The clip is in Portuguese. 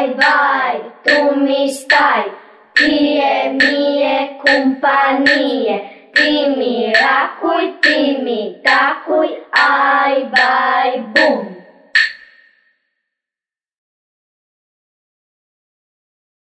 Vai, vai, tu me stai, tie mie compagnie, ti mi racui, ti mi tacui, ai, vai.